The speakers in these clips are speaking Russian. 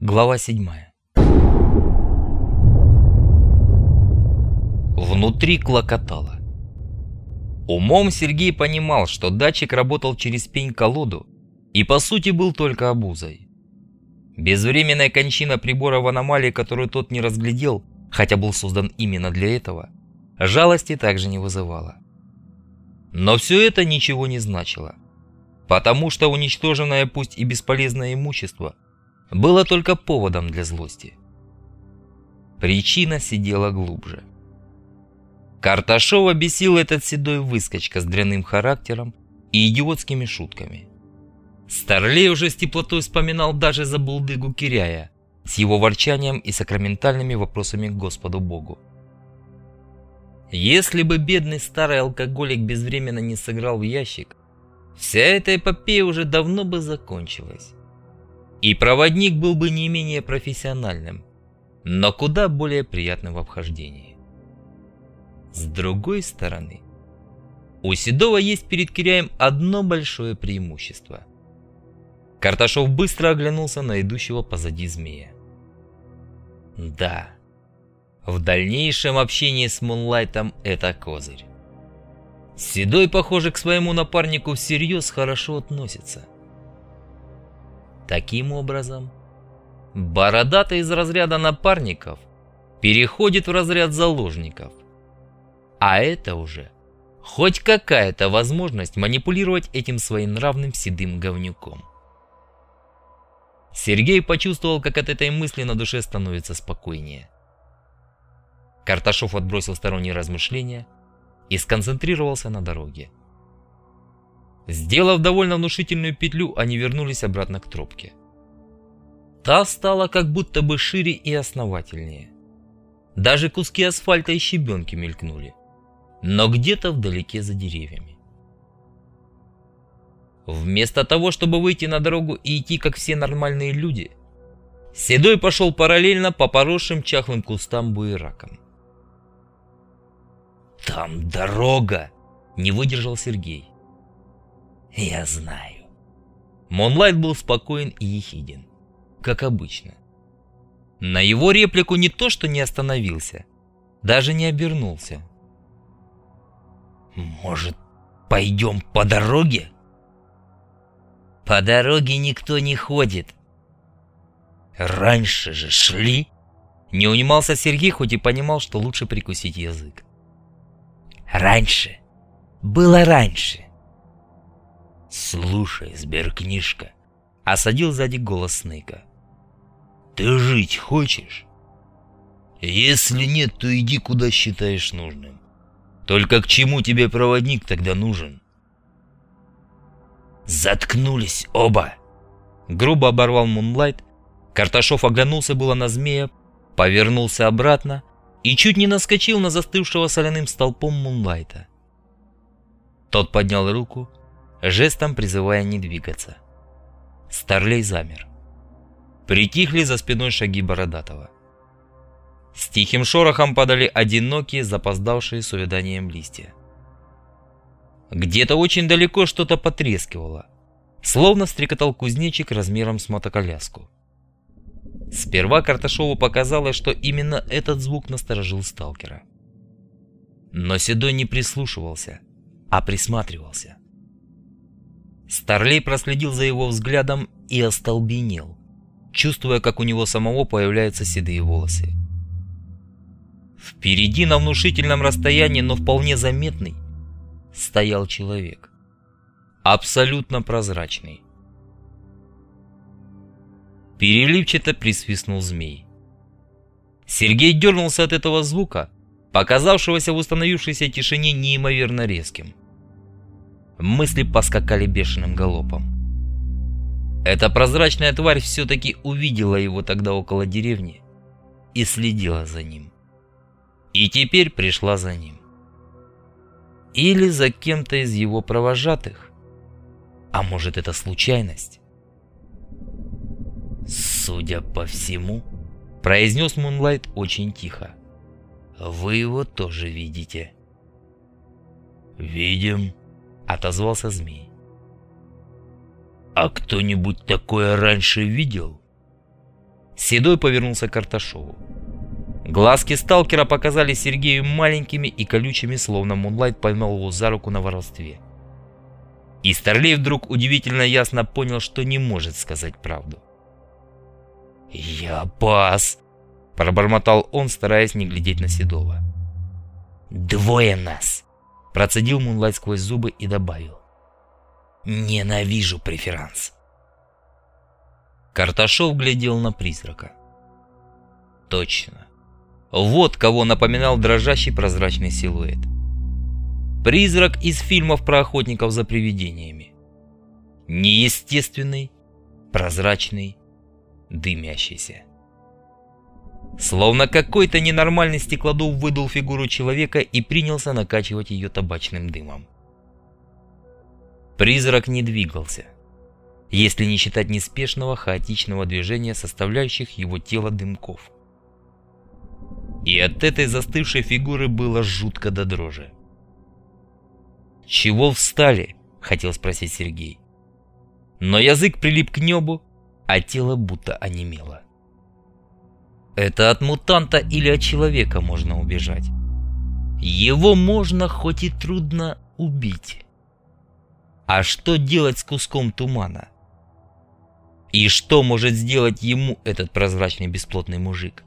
Глава 7 Внутри клокотало. Умом Сергей понимал, что датчик работал через пень-колоду и по сути был только обузой. Безвременная кончина прибора в аномалии, которую тот не разглядел, хотя был создан именно для этого, жалости также не вызывала. Но все это ничего не значило, потому что уничтоженное пусть и бесполезное имущество – было только поводом для злости. Причина сидела глубже. Карташова бесил этот седой выскочка с дрянным характером и идиотскими шутками. Старлей уже с теплотой вспоминал даже за булдыгу Киряя с его ворчанием и сакраментальными вопросами к Господу Богу. Если бы бедный старый алкоголик безвременно не сыграл в ящик, вся эта эпопея уже давно бы закончилась. И проводник был бы не менее профессиональным, но куда более приятным в обхождении. С другой стороны, у Седова есть перед Киряем одно большое преимущество. Карташов быстро оглянулся на идущего позади змея. Да, в дальнейшем общении с Мунлайтом это козырь. Седой, похоже, к своему напарнику всерьез хорошо относится. Таким образом, бородатый из разряда напарников переходит в разряд заложников. А это уже хоть какая-то возможность манипулировать этим своим нравным седым говнюком. Сергей почувствовал, как от этой мысли на душе становится спокойнее. Карташов отбросил сторонние размышления и сконцентрировался на дороге. Сделав довольно внушительную петлю, они вернулись обратно к тропке. Та стала как будто бы шире и основательнее. Даже куски асфальта и щебенки мелькнули, но где-то вдалеке за деревьями. Вместо того, чтобы выйти на дорогу и идти, как все нормальные люди, Седой пошел параллельно по поросшим чахлым кустам буеракам. «Там дорога!» — не выдержал Сергей. Я знаю. Монлайт был спокоен и ехиден, как обычно. На его реплику не то, что не остановился, даже не обернулся. «Может, пойдем по дороге?» «По дороге никто не ходит». «Раньше же шли?» Не унимался Сергей, хоть и понимал, что лучше прикусить язык. «Раньше. Было раньше. «Слушай, сберкнижка», — осадил сзади голос Снейка. «Ты жить хочешь? Если нет, то иди куда считаешь нужным. Только к чему тебе проводник тогда нужен?» «Заткнулись оба!» Грубо оборвал Мунлайт. Карташов оглянулся было на змея, повернулся обратно и чуть не наскочил на застывшего соляным столпом Мунлайта. Тот поднял руку жестом призывая не двигаться. Старлей замер. Притихли за спиной шаги Бородатого. С тихим шорохом падали одинокие, запоздавшие с увяданием листья. Где-то очень далеко что-то потрескивало, словно стрекотал кузнечик размером с мотоколяску. Сперва Карташову показалось, что именно этот звук насторожил сталкера. Но Седой не прислушивался, а присматривался. Старлей проследил за его взглядом и остолбенел, чувствуя, как у него самого появляются седые волосы. Впереди на внушительном расстоянии, но вполне заметный, стоял человек. Абсолютно прозрачный. Переливчато присвистнул змей. Сергей дернулся от этого звука, показавшегося в установившейся тишине неимоверно резким. Мысли поскакали бешеным галопом. Эта прозрачная тварь все-таки увидела его тогда около деревни и следила за ним. И теперь пришла за ним. Или за кем-то из его провожатых. А может это случайность? Судя по всему, произнес Мунлайт очень тихо. Вы его тоже видите. Видим, отозвался змей. «А кто-нибудь такое раньше видел?» Седой повернулся к Карташову. Глазки сталкера показались Сергею маленькими и колючими, словно Мунлайт поймал его за руку на воровстве. И Старлей вдруг удивительно ясно понял, что не может сказать правду. «Я пас!» – пробормотал он, стараясь не глядеть на Седова. «Двое нас!» – процедил Мунлайт сквозь зубы и добавил. «Ненавижу преферанс!» Карташов глядел на призрака. Точно. Вот кого напоминал дрожащий прозрачный силуэт. Призрак из фильмов про охотников за привидениями. Неестественный, прозрачный, дымящийся. Словно какой-то ненормальный стеклодув выдул фигуру человека и принялся накачивать ее табачным дымом. Призрак не двигался, если не считать неспешного хаотичного движения составляющих его тело дымков. И от этой застывшей фигуры было жутко до дрожи. «Чего встали?» — хотел спросить Сергей. Но язык прилип к небу, а тело будто онемело. Это от мутанта или от человека можно убежать. Его можно хоть и трудно убить. А что делать с куском тумана? И что может сделать ему этот прозрачный бесплотный мужик?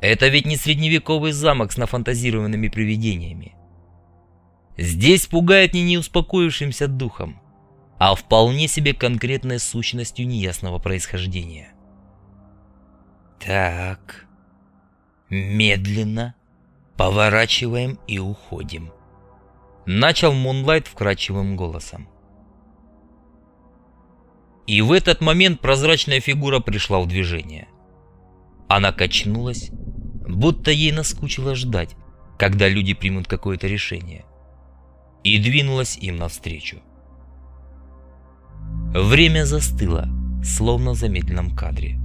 Это ведь не средневековый замок с нафантазированными привидениями. Здесь пугает не неуспокоившимся духом, а вполне себе конкретной сущностью неясного происхождения. Так, медленно поворачиваем и уходим. Начал Мунлайт вкрадчивым голосом. И в этот момент прозрачная фигура пришла в движение. Она качнулась, будто ей наскучило ждать, когда люди примут какое-то решение, и двинулась им навстречу. Время застыло, словно в замедленном кадре.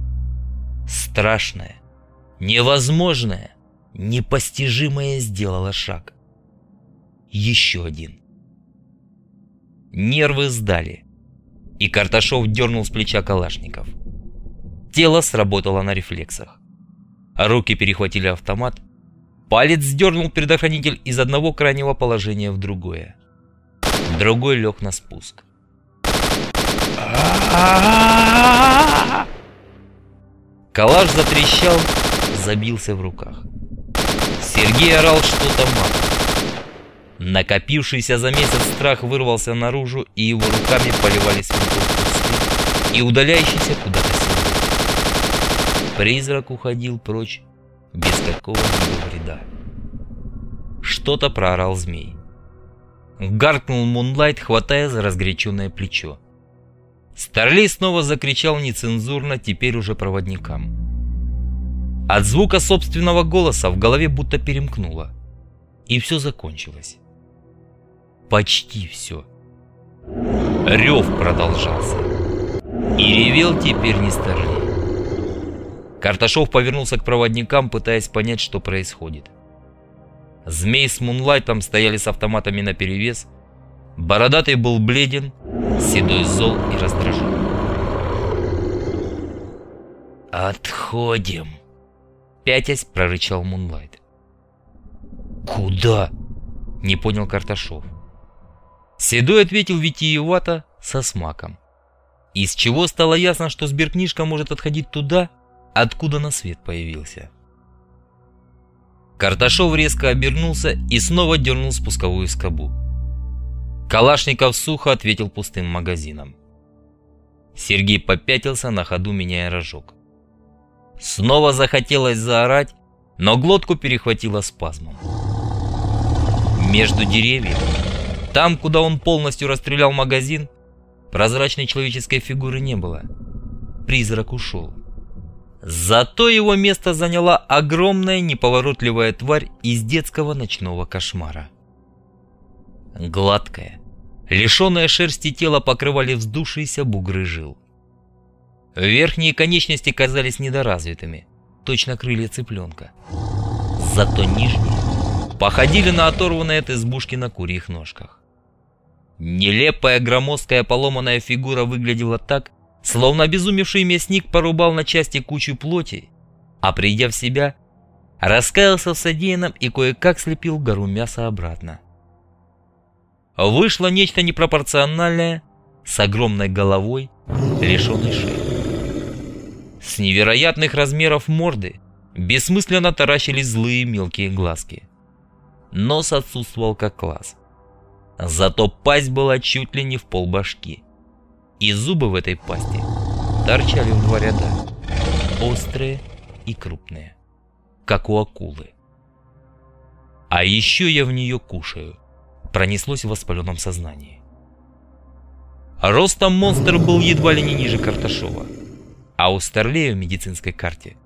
Страшное, невозможное, непостижимое сделало шаг. Еще один. Нервы сдали, и Карташов дернул с плеча калашников. Тело сработало на рефлексах. Руки перехватили автомат. Палец сдернул предохранитель из одного крайнего положения в другое. Другой лег на спуск. Калаш затрещал, забился в руках. Сергей орал что-то мат. Накопившийся за месяц страх вырвался наружу, и его руками поливали с кусты и удаляющийся куда-то силуэт. Призрак уходил прочь без какого-либо вреда. Что-то проорал змей. Гаркнул Мунлайт, хватая за разгоряченное плечо. Старлей снова закричал нецензурно, теперь уже проводникам. От звука собственного голоса в голове будто перемкнуло. И все закончилось. Почти все. Рев продолжался. И ревел теперь не Старлей. Карташов повернулся к проводникам, пытаясь понять, что происходит. Змей с Мунлайтом стояли с автоматами наперевес, Бородатый был бледен, седой зол и раздражен. «Отходим!» Пятясь прорычал Мунлайт. «Куда?» Не понял Карташов. Седой ответил витиевато со смаком. Из чего стало ясно, что сберкнижка может отходить туда, откуда на свет появился. Карташов резко обернулся и снова дернул спусковую скобу. Калашников сухо ответил пустым магазином. Сергей попятился на ходу, меняя рожок. Снова захотелось заорать, но глотку перехватило спазмом. Между деревьями, там, куда он полностью расстрелял магазин, прозрачной человеческой фигуры не было. Призрак ушел. Зато его место заняла огромная неповоротливая тварь из детского ночного кошмара. Гладкое, лишенное шерсти тело покрывали вздувшиеся бугры жил. Верхние конечности казались недоразвитыми, точно крылья цыпленка. Зато нижние походили на оторванные от избушки на курьих ножках. Нелепая громоздкая поломанная фигура выглядела так, словно обезумевший мясник порубал на части кучу плоти, а придя в себя, раскаялся в содеянном и кое-как слепил гору мяса обратно. Вышло нечто непропорциональное с огромной головой, лишенной шеи. С невероятных размеров морды бессмысленно таращились злые мелкие глазки. Нос отсутствовал как класс. Зато пасть была чуть ли не в полбашки. И зубы в этой пасти торчали в два ряда. Острые и крупные. Как у акулы. А еще я в нее кушаю. Пронеслось в воспаленном сознании. Ростом монстр был едва ли не ниже Карташова. А у Старлея в медицинской карте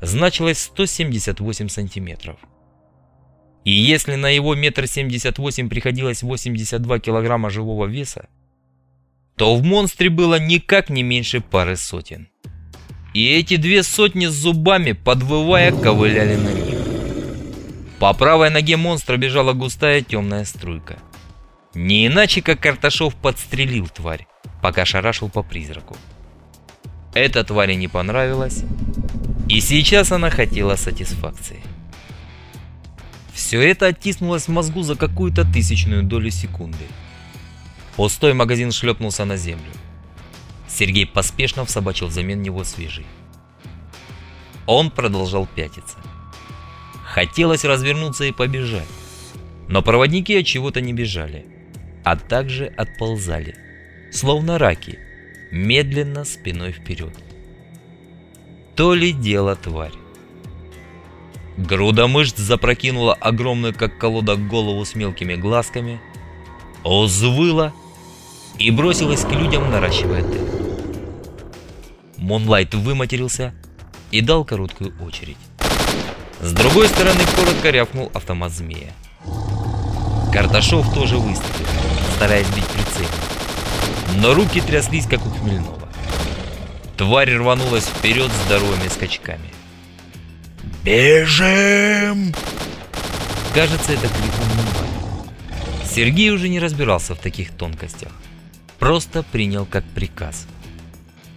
значилось 178 сантиметров. И если на его метр семьдесят восемь приходилось 82 килограмма живого веса, то в монстре было никак не меньше пары сотен. И эти две сотни с зубами, подвывая, ковыляли на них. По правой ноге монстра бежала густая темная струйка. Не иначе, как Карташов подстрелил тварь, пока шарашил по призраку. Эта твари не понравилось, и сейчас она хотела сатисфакции. Все это оттиснулось в мозгу за какую-то тысячную долю секунды. Пустой магазин шлепнулся на землю. Сергей поспешно всобачил взамен него свежий. Он продолжал пятиться. Хотелось развернуться и побежать. Но проводники от чего-то не бежали, а также отползали, словно раки, медленно спиной вперед. То ли дело тварь. Груда мышц запрокинула огромную, как колода, голову с мелкими глазками, взвыла и бросилась к людям, наращивая темп. Монлайт выматерился и дал короткую очередь. С другой стороны коротко рявкнул автомат змея. Карташов тоже выстрелил, стараясь бить прицельно. Но руки тряслись, как у Хмельнова. Тварь рванулась вперед здоровыми скачками. «Бежим!» Кажется, это крикнул Мумбай. Сергей уже не разбирался в таких тонкостях. Просто принял как приказ.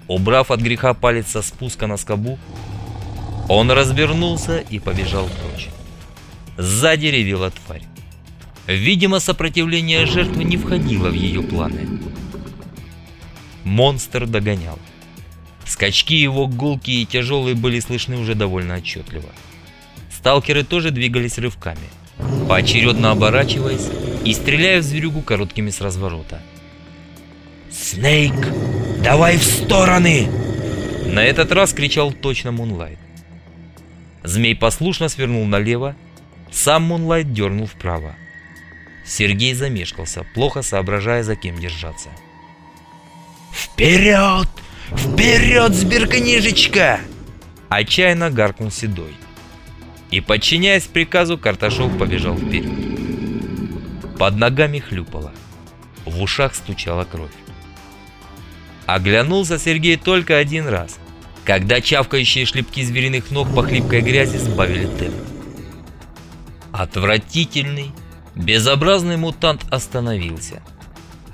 Убрав от греха палец со спуска на скобу, он развернулся и побежал прочь. Сзади ревела тварь. Видимо, сопротивление жертвы не входило в ее планы. Монстр догонял. Скачки его гулкие и тяжелые были слышны уже довольно отчетливо. Сталкеры тоже двигались рывками, поочередно оборачиваясь и стреляя в зверюгу короткими с разворота. «Снейк, давай в стороны!» На этот раз кричал точно Мунлайт. Змей послушно свернул налево, сам Мунлайт дернул вправо. Сергей замешкался, плохо соображая, за кем держаться. «Вперед! «Вперед, сберкнижечка!» Отчаянно гаркнул Седой. И, подчиняясь приказу, Карташов побежал вперед. Под ногами хлюпало. В ушах стучала кровь. Оглянулся Сергей только один раз, когда чавкающие шлепки звериных ног по хлипкой грязи сбавили темп. Отвратительный, безобразный мутант остановился –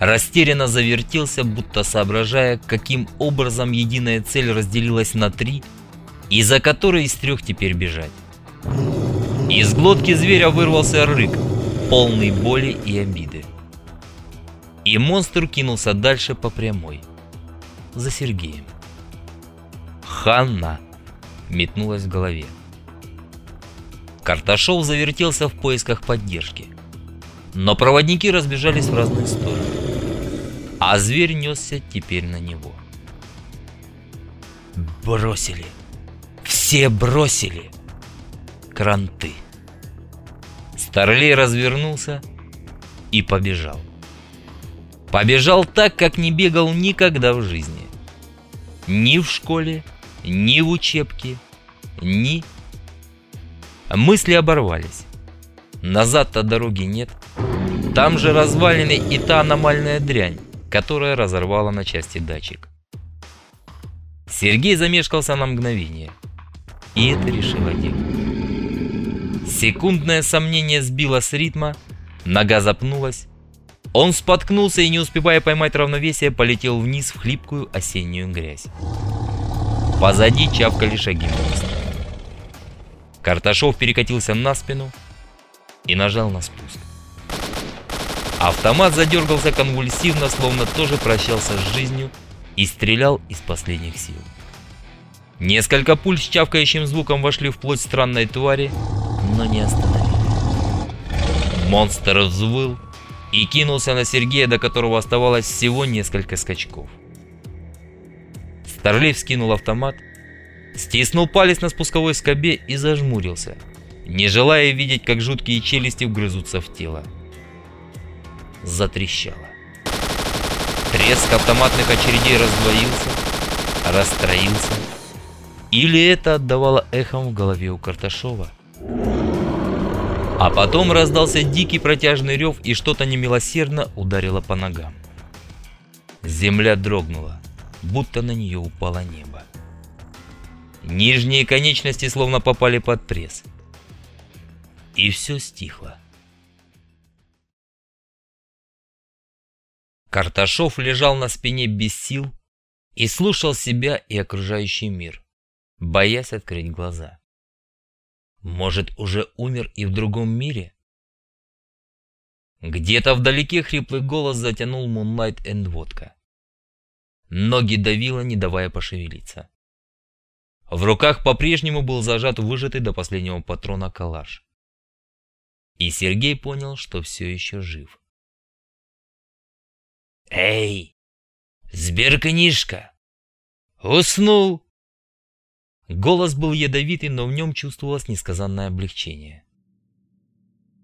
растерянно завертелся, будто соображая, каким образом единая цель разделилась на три, и за которой из трех теперь бежать. Из глотки зверя вырвался рык, полный боли и обиды. И монстр кинулся дальше по прямой, за Сергеем. «Ханна!» — метнулась в голове. Карташов завертелся в поисках поддержки. Но проводники разбежались в разные стороны а зверь несся теперь на него. Бросили. Все бросили. Кранты. Старлей развернулся и побежал. Побежал так, как не бегал никогда в жизни. Ни в школе, ни в учебке, ни... Мысли оборвались. Назад-то дороги нет. Там же развалины и та аномальная дрянь, которая разорвала на части датчик. Сергей замешкался на мгновение, и это решило дело. Секундное сомнение сбило с ритма, нога запнулась, Он споткнулся и, не успевая поймать равновесие, полетел вниз в хлипкую осеннюю грязь. Позади чавкали шаги монстра. Карташов перекатился на спину и нажал на спуск. Автомат задергался конвульсивно, словно тоже прощался с жизнью и стрелял из последних сил. Несколько пуль с чавкающим звуком вошли в плоть странной твари, но не остановили. Монстр взвыл и кинулся на Сергея, до которого оставалось всего несколько скачков. Старлей вскинул автомат, стиснул палец на спусковой скобе и зажмурился, не желая видеть, как жуткие челюсти вгрызутся в тело. Затрещало. Треск автоматных очередей раздвоился, расстроился. Или это отдавало эхом в голове у Карташова? А потом раздался дикий протяжный рев, и что-то немилосердно ударило по ногам. Земля дрогнула, будто на нее упало небо. Нижние конечности словно попали под пресс. И все стихло. Карташов лежал на спине без сил и слушал себя и окружающий мир, боясь открыть глаза. Может, уже умер и в другом мире? Где-то вдалеке хриплый голос затянул Moonlight and водка. Ноги давило, не давая пошевелиться. В руках по-прежнему был зажат выжатый до последнего патрона калаш. И Сергей понял, что все еще жив. «Эй, сберкнижка! Уснул!» Голос был ядовитый, но в нем чувствовалось несказанное облегчение.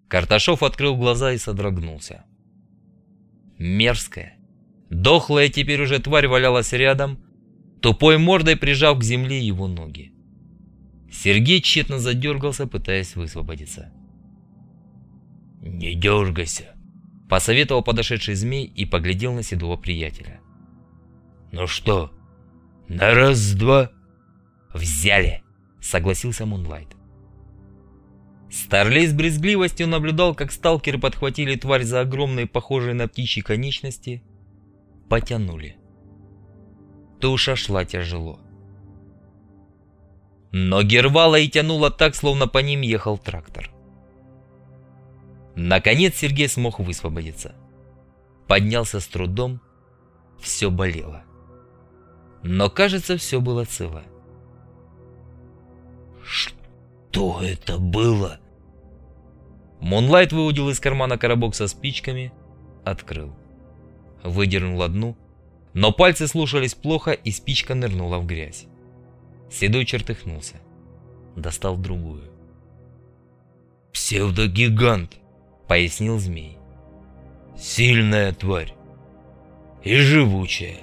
Карташов открыл глаза и содрогнулся. Мерзкая, дохлая теперь уже тварь валялась рядом, тупой мордой прижав к земле его ноги. Сергей тщетно задергался, пытаясь высвободиться. «Не дергайся», — посоветовал подошедший змей и поглядел на седого приятеля. «Ну что, на раз-два?» «Взяли!» — согласился Мунлайт. Старлей с брезгливостью наблюдал, как сталкеры подхватили тварь за огромные, похожие на птичьи конечности, потянули. Туша шла тяжело. Ноги рвало и тянуло так, словно по ним ехал трактор. Наконец Сергей смог высвободиться. Поднялся с трудом, все болело. Но, кажется, все было цело. Что это было? Монлайт выудил из кармана коробок со спичками, открыл. Выдернул одну, но пальцы слушались плохо, и спичка нырнула в грязь. Седой чертыхнулся. Достал другую. «Псевдогигант», — пояснил змей. «Сильная тварь. И живучая.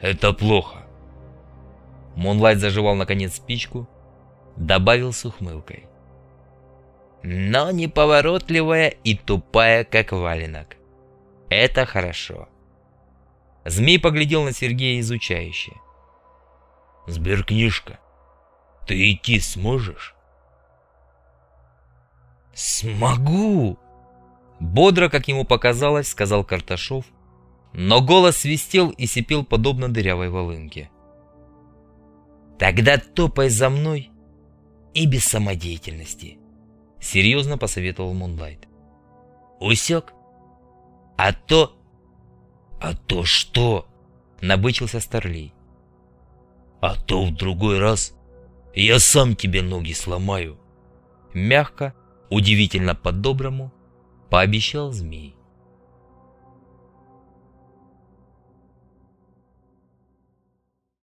Это плохо». Монлайт заживал наконец спичку, добавил с ухмылкой. Но неповоротливая и тупая, как валенок. Это хорошо. Змей поглядел на Сергея изучающе. «Сберкнижка, ты идти сможешь?» «Смогу!» Бодро, как ему показалось, сказал Карташов, но голос свистел и сипел подобно дырявой волынке. «Тогда топай за мной и без самодеятельности», — серьезно посоветовал Мунлайт. «Усек? А то...» «А то что?» — набычился Старлей. «А то в другой раз я сам тебе ноги сломаю». Мягко, удивительно по-доброму, пообещал змей.